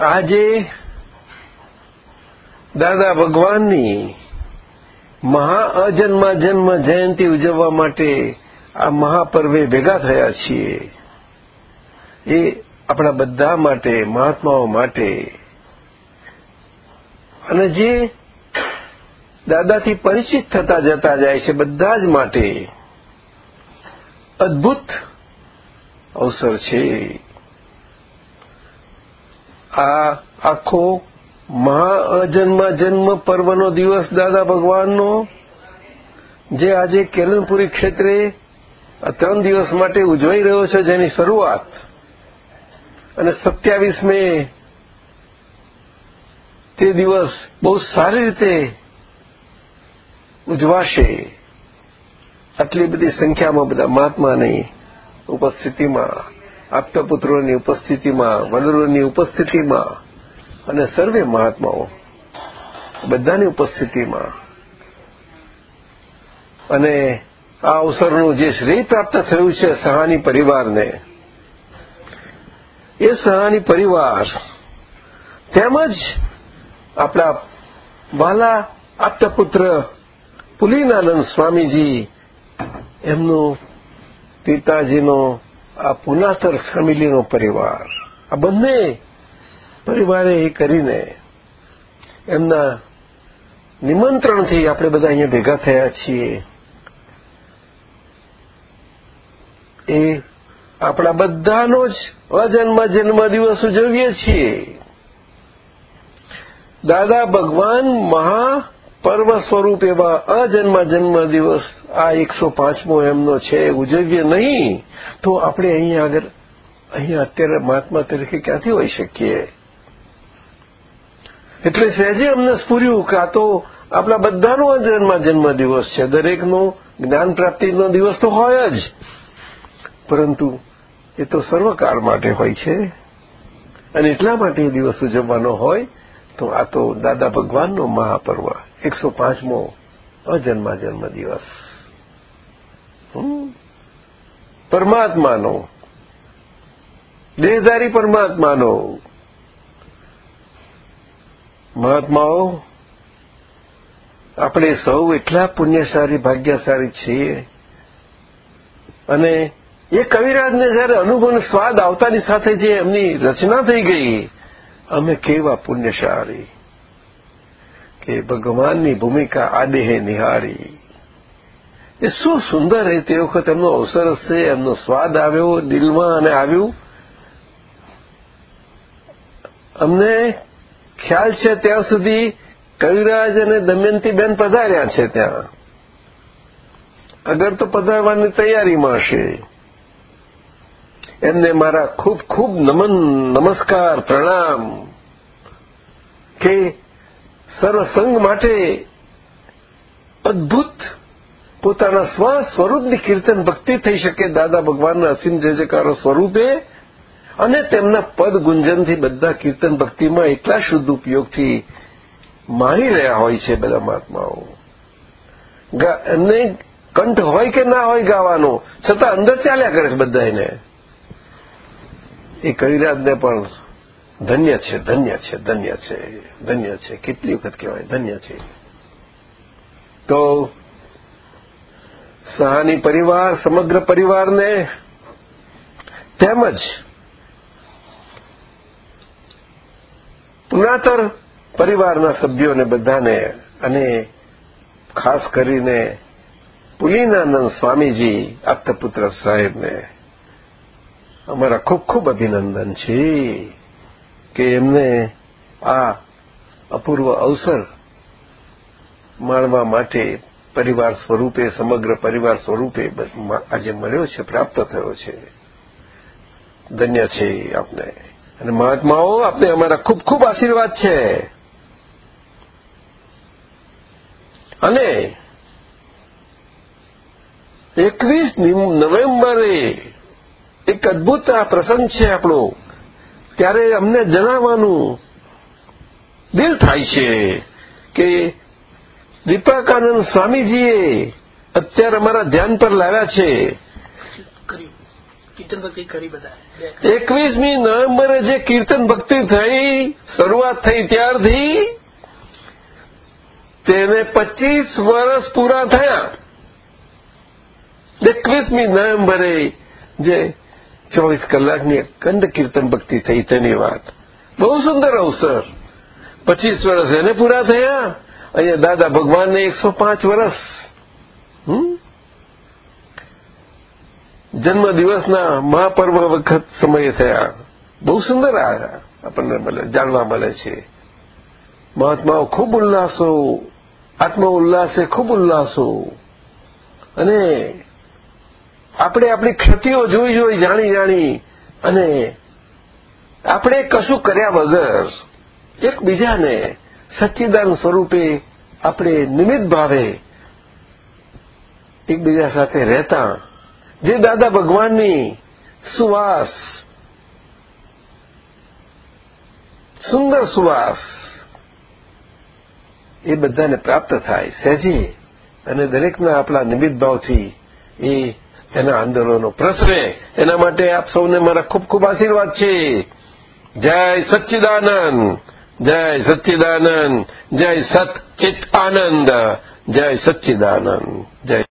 આજે દાદા ભગવાનની મહા અજન્મા જન્મ જયંતિ ઉજવવા માટે આ મહાપર્વે ભેગા થયા છીએ. એ આપણા બધા માટે, મહાત્માઓ માટે. અને જે દાદાથી પરિચિત થતા જતા જાય છે બધા જ માટે અદભુત અવસર છે. આ આખો મહાઅજન્મા જન્મ પર્વનો દિવસ દાદા ભગવાનનો, જે આજે કેલનપુરી ક્ષેત્રે ત્રણ દિવસ માટે ઉજવાઈ રહ્યો છે, જેની શરૂઆત અને સત્યાવીસ મે તે દિવસ બહુ સારી રીતે ઉજવાશે. આટલી બધી સંખ્યામાં બધા મહાત્માની ઉપસ્થિતિમાં આપતપુત્રોની ઉપસ્થિતિમાં, વનરોની ઉપસ્થિતિમાં અને સર્વે મહાત્માઓ બધાની ઉપસ્થિતિમાં. અને આ અવસરનું જે શ્રેય પ્રાપ્ત થયું છે સહાની પરિવારને, એ સહાની પરિવાર તેમજ આપણા વાલા આપતપુત્ર પુલીનાનંદ સ્વામીજી, એમનું પિતાજીનો આ પુનાતર ફેમિલીનો પરિવાર, આ બંને પરિવારે એ કરીને એમના નિમંત્રણથી આપણે બધા અહીંયા ભેગા થયા છીએ. એ આપણા બધાનો જ અજન્મ જન્મ દિવસ ઉજવીએ છીએ. દાદા ભગવાન મહા પર્વ સ્વરૂપ એવા અજન્મ જન્મ દિવસ આ એકસો પાંચમો એમનો છે ઉજવીએ નહીં, તો આપણે અહીંયા આગળ, અહીંયા અત્યારે મહાત્મા તરીકે ક્યાંથી હોઈ શકીએ? એટલે સહેજે અમને સ્ફૂર્યું કે આ તો આપણા બધાનો જન્મ જન્મ દિવસ છે. દરેકનો જ્ઞાન પ્રાપ્તિનો દિવસ તો હોય જ. પરંતુ એ તો સર્વકાળ માટે હોય છે. અને એટલા માટે એ દિવસ ઉજવવાનો હોય તો આ તો દાદા ભગવાનનો મહાપર્વ, એકસો પાંચમો અજન્મા જન્મ દિવસ પરમાત્માનો. દેહધારી પરમાત્માનો. મહાત્માઓ, આપણે સૌ એટલા પુણ્યશાળી, ભાગ્યશાળી છીએ. અને એ કવિરાજને જયારે અનુભવનો સ્વાદ આવતાની સાથે જે એમની રચના થઈ ગઈ અમે કેવા પુણ્યશાળી કે ભગવાનની ભૂમિકા આદેહે નિહાળી. એ શું સુંદર એ તે વખત એમનો અવસર હશે, એમનો સ્વાદ આવ્યો દિલમાં અને આવ્યું. અમને ખ્યાલ છે ત્યાં સુધી કવિરાજ અને દમયંતીબેન પધાર્યા છે ત્યાં. અગર તો પધારવાની તૈયારીમાં હશે. એમને મારા ખૂબ ખૂબ નમન, નમસ્કાર, પ્રણામ. કે સર્વસંગ માટે અદભુત પોતાના સ્વ સ્વરૂપની કીર્તન ભક્તિ થઈ શકે દાદા ભગવાનના અસીમ જય જયકારો સ્વરૂપે અને તેમના પદ ગુંજનથી બધા કીર્તન ભક્તિમાં એટલા શુદ્ધ ઉપયોગથી માણી રહ્યા હોય છે બધા મહાત્માઓ. એમને કંઠ હોય કે ના હોય ગાવાનો, છતાં અંદર ચાલ્યા કરે છે બધા એને એ કવિરાજને પણ ધન્ય છે ધન્ય છે ધન્ય છે ધન્ય છે. કેટલી વખત કહેવાય? ધન્ય છે. તો સહાની પરિવાર, સમગ્ર પરિવારને તેમજ પુનાતર પરિવારના સભ્યોને બધાને અને ખાસ કરીને પુલીનાનંદ સ્વામીજી આપતપુત્ર સાહેબને અમારા ખૂબ ખૂબ અભિનંદન છે કે એમને આ અપૂર્વ અવસર માણવા માટે પરિવાર સ્વરૂપે, સમગ્ર પરિવાર સ્વરૂપે આજે મળ્યો છે, પ્રાપ્ત થયો છે. ધન્ય છે આપને. અને મહાત્માઓ, આપને અમારા ખૂબ ખૂબ આશીર્વાદ છે. અને એકવીસ નવેમ્બરે એક અદભુત આ પ્રસંગ છે આપણો. ત્યારે અમને જણાવવાનું દિલ થાય છે કે દીપકાનંદ સ્વામીજીએ અત્યારે અમારા ધ્યાન પર લાવ્યા છે. કીર્તન ભક્તિ કરી એકવીસમી નવેમ્બરે જે કીર્તન ભક્તિ થઈ શરૂઆત થઈ ત્યારથી તેને પચીસ વર્ષ પૂરા થયા. એકવીસમી નવેમ્બરે જે ચોવીસ કલાકની અખંડ કીર્તન ભક્તિ થઈ તેની વાત. બહુ સુંદર અવસર. પચીસ વર્ષ એને પૂરા થયા. અહીંયા દાદા ભગવાનને એકસો પાંચ વર્ષ. જન્મદિવસના મહાપર્વ વખત સમયે થયા. બહુ સુંદર આપણને મળે, જાણવા મળે છે. મહાત્માઓ ખૂબ ઉલ્લાસો આત્મ ઉલ્લાસે ખૂબ ઉલ્લાસો. અને આપણે આપણી ક્ષતિઓ જોઈ જોઈ, જાણી જાણી અને આપણે કશું કર્યા વગર એકબીજાને સચ્ચિદાન સ્વરૂપે આપણે નિમિત્ત ભાવે એકબીજા સાથે રહેતા. જે દાદા ભગવાનની સુવાસ, સુંદર સુવાસ, એ બધાને પ્રાપ્ત થાય. સહેજી, અને દરેકના આપણા નિમિત્ત ભાવથી એ એના આંદોલનો પ્રસરે એના માટે આપ સૌને મારા ખૂબ ખૂબ આશીર્વાદ છે. જય સચ્ચિદાનંદ જય સચ્ચિદાનંદ, જય સચ્ચિત આનંદ, જય સચ્ચિદાનંદ, જય